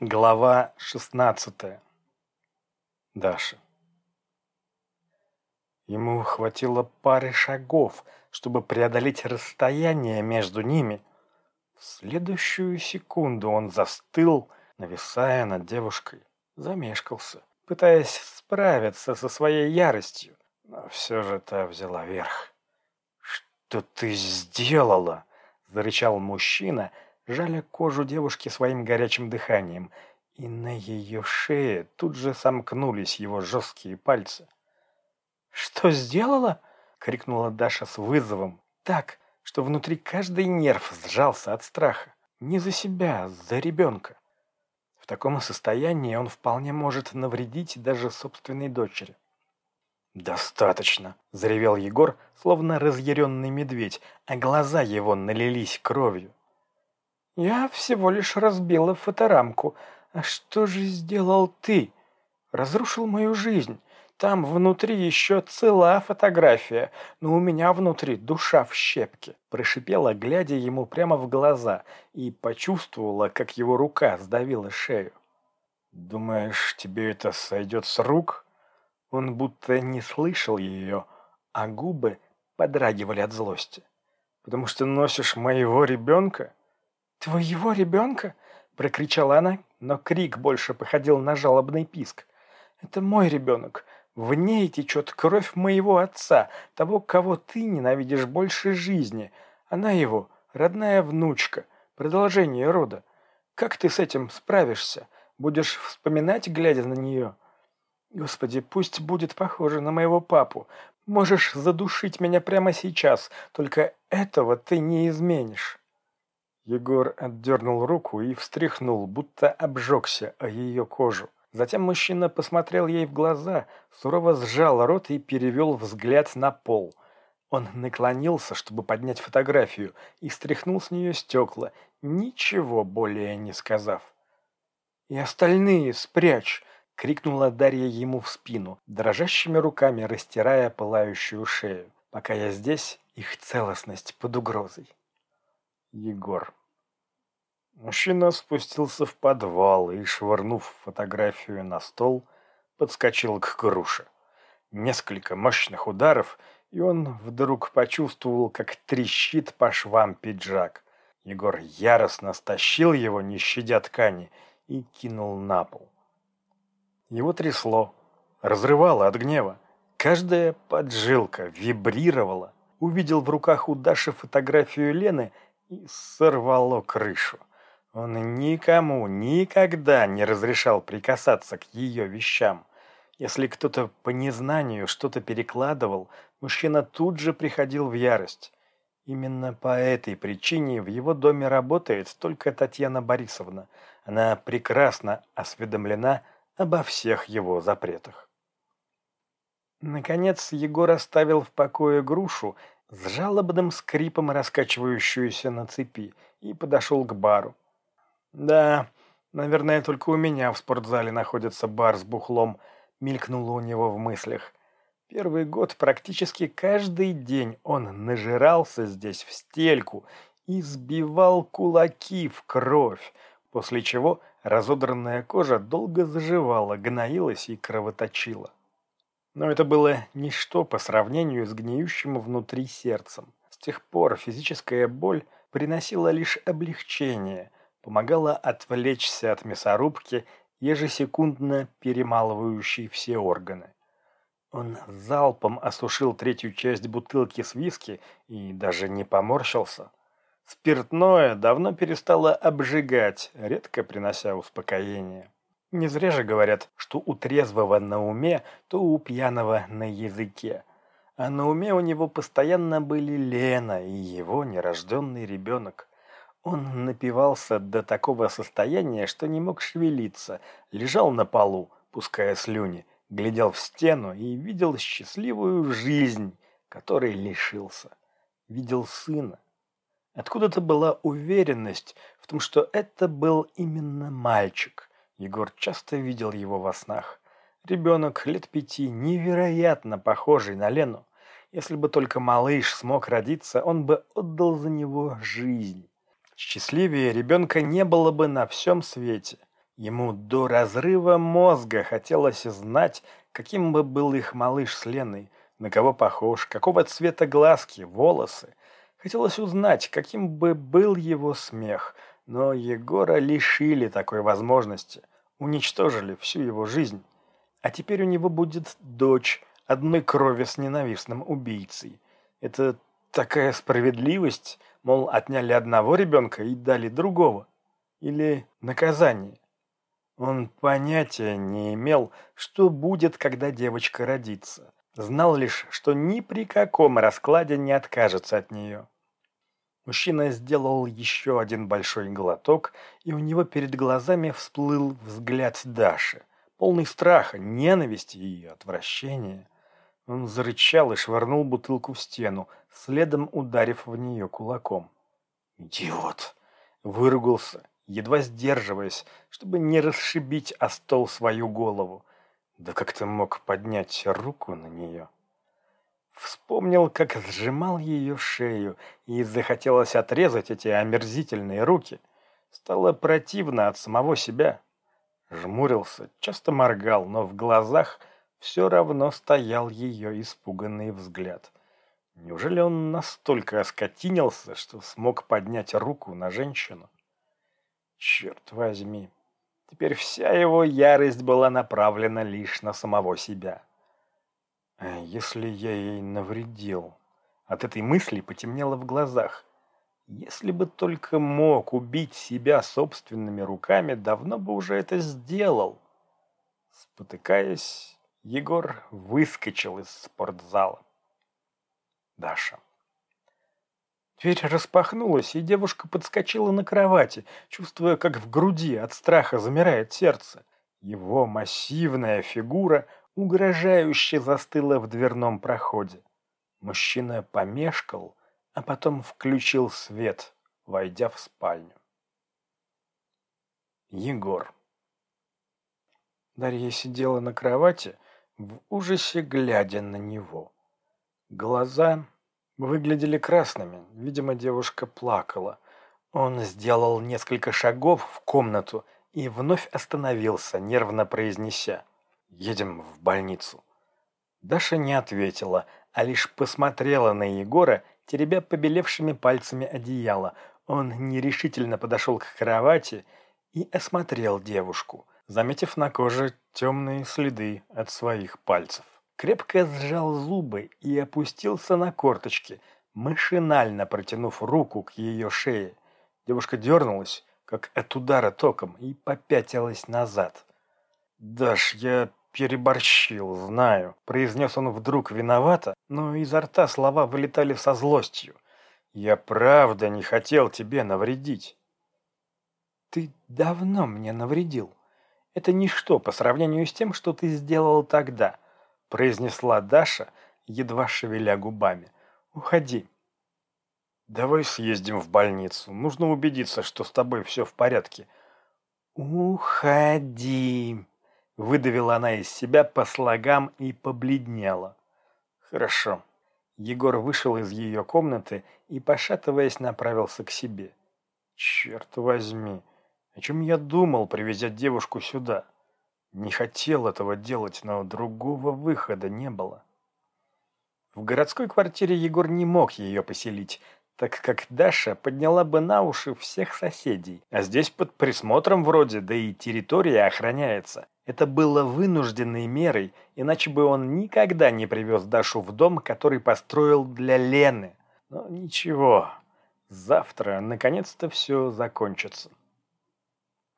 Глава 16. Даша. Ему хватило пары шагов, чтобы преодолеть расстояние между ними. В следующую секунду он застыл, нависая над девушкой, замешкался, пытаясь справиться со своей яростью, но все же та взяла верх. «Что ты сделала?» — зарычал мужчина — жаля кожу девушки своим горячим дыханием, и на ее шее тут же сомкнулись его жесткие пальцы. «Что сделала?» — крикнула Даша с вызовом, так, что внутри каждый нерв сжался от страха. Не за себя, за ребенка. В таком состоянии он вполне может навредить даже собственной дочери. «Достаточно!» — заревел Егор, словно разъяренный медведь, а глаза его налились кровью. Я всего лишь разбила фоторамку. А что же сделал ты? Разрушил мою жизнь. Там внутри еще цела фотография, но у меня внутри душа в щепке. Прошипела, глядя ему прямо в глаза, и почувствовала, как его рука сдавила шею. «Думаешь, тебе это сойдет с рук?» Он будто не слышал ее, а губы подрагивали от злости. «Потому что носишь моего ребенка?» «Твоего ребенка?» — прокричала она, но крик больше походил на жалобный писк. «Это мой ребенок. В ней течет кровь моего отца, того, кого ты ненавидишь больше жизни. Она его родная внучка, продолжение рода. Как ты с этим справишься? Будешь вспоминать, глядя на нее?» «Господи, пусть будет похоже на моего папу. Можешь задушить меня прямо сейчас, только этого ты не изменишь». Егор отдернул руку и встряхнул, будто обжегся о ее кожу. Затем мужчина посмотрел ей в глаза, сурово сжал рот и перевел взгляд на пол. Он наклонился, чтобы поднять фотографию, и стряхнул с нее стекла, ничего более не сказав. «И остальные спрячь!» — крикнула Дарья ему в спину, дрожащими руками растирая пылающую шею. «Пока я здесь, их целостность под угрозой». Егор. Мужчина спустился в подвал и, швырнув фотографию на стол, подскочил к груше. Несколько мощных ударов, и он вдруг почувствовал, как трещит по швам пиджак. Егор яростно стащил его, не щадя ткани, и кинул на пол. Его трясло, разрывало от гнева. Каждая поджилка вибрировала. Увидел в руках у Даши фотографию Лены – и сорвало крышу. Он никому никогда не разрешал прикасаться к ее вещам. Если кто-то по незнанию что-то перекладывал, мужчина тут же приходил в ярость. Именно по этой причине в его доме работает только Татьяна Борисовна. Она прекрасно осведомлена обо всех его запретах. Наконец Егор оставил в покое грушу с жалобным скрипом раскачивающуюся на цепи, и подошел к бару. «Да, наверное, только у меня в спортзале находится бар с бухлом», мелькнуло у него в мыслях. Первый год практически каждый день он нажирался здесь в стельку и сбивал кулаки в кровь, после чего разодранная кожа долго заживала, гноилась и кровоточила. Но это было ничто по сравнению с гниющим внутри сердцем. С тех пор физическая боль приносила лишь облегчение, помогала отвлечься от мясорубки, ежесекундно перемалывающей все органы. Он залпом осушил третью часть бутылки с виски и даже не поморщился. Спиртное давно перестало обжигать, редко принося успокоение. Не зря же говорят, что у трезвого на уме, то у пьяного на языке. А на уме у него постоянно были Лена и его нерожденный ребенок. Он напивался до такого состояния, что не мог шевелиться, лежал на полу, пуская слюни, глядел в стену и видел счастливую жизнь, которой лишился. Видел сына. Откуда-то была уверенность в том, что это был именно мальчик – Егор часто видел его во снах. Ребенок лет пяти, невероятно похожий на Лену. Если бы только малыш смог родиться, он бы отдал за него жизнь. Счастливее ребенка не было бы на всем свете. Ему до разрыва мозга хотелось знать, каким бы был их малыш с Леной, на кого похож, какого цвета глазки, волосы. Хотелось узнать, каким бы был его смех, но Егора лишили такой возможности, уничтожили всю его жизнь. А теперь у него будет дочь одной крови с ненавистным убийцей. Это такая справедливость, мол, отняли одного ребенка и дали другого. Или наказание. Он понятия не имел, что будет, когда девочка родится. Знал лишь, что ни при каком раскладе не откажется от нее. Мужчина сделал еще один большой глоток, и у него перед глазами всплыл взгляд Даши, полный страха, ненависти и отвращения. Он зарычал и швырнул бутылку в стену, следом ударив в нее кулаком. «Идиот!» — выругался едва сдерживаясь, чтобы не расшибить о стол свою голову. Да как ты мог поднять руку на нее? Вспомнил, как сжимал ее шею, и захотелось отрезать эти омерзительные руки. Стало противно от самого себя. Жмурился, часто моргал, но в глазах все равно стоял ее испуганный взгляд. Неужели он настолько оскотинился, что смог поднять руку на женщину? Черт возьми. Теперь вся его ярость была направлена лишь на самого себя. А если я ей навредил? От этой мысли потемнело в глазах. Если бы только мог убить себя собственными руками, давно бы уже это сделал. Спотыкаясь, Егор выскочил из спортзала. Даша. Дверь распахнулась, и девушка подскочила на кровати, чувствуя, как в груди от страха замирает сердце. Его массивная фигура угрожающе застыла в дверном проходе. Мужчина помешкал, а потом включил свет, войдя в спальню. Егор. Дарья сидела на кровати, в ужасе глядя на него. Глаза выглядели красными. Видимо, девушка плакала. Он сделал несколько шагов в комнату и вновь остановился, нервно произнеся «Едем в больницу». Даша не ответила, а лишь посмотрела на Егора, теребя побелевшими пальцами одеяло. Он нерешительно подошел к кровати и осмотрел девушку, заметив на коже темные следы от своих пальцев крепко сжал зубы и опустился на корточки, машинально протянув руку к ее шее. Девушка дернулась, как от удара током, и попятилась назад. «Даш, я переборщил, знаю», — произнес он вдруг виновато, но изо рта слова вылетали со злостью. «Я правда не хотел тебе навредить». «Ты давно мне навредил. Это ничто по сравнению с тем, что ты сделал тогда произнесла Даша, едва шевеля губами. «Уходи». «Давай съездим в больницу. Нужно убедиться, что с тобой все в порядке». «Уходи», — выдавила она из себя по слогам и побледнела. «Хорошо». Егор вышел из ее комнаты и, пошатываясь, направился к себе. «Черт возьми, о чем я думал, привезя девушку сюда?» Не хотел этого делать, но другого выхода не было. В городской квартире Егор не мог ее поселить, так как Даша подняла бы на уши всех соседей. А здесь под присмотром вроде, да и территория охраняется. Это было вынужденной мерой, иначе бы он никогда не привез Дашу в дом, который построил для Лены. Но ничего, завтра наконец-то все закончится.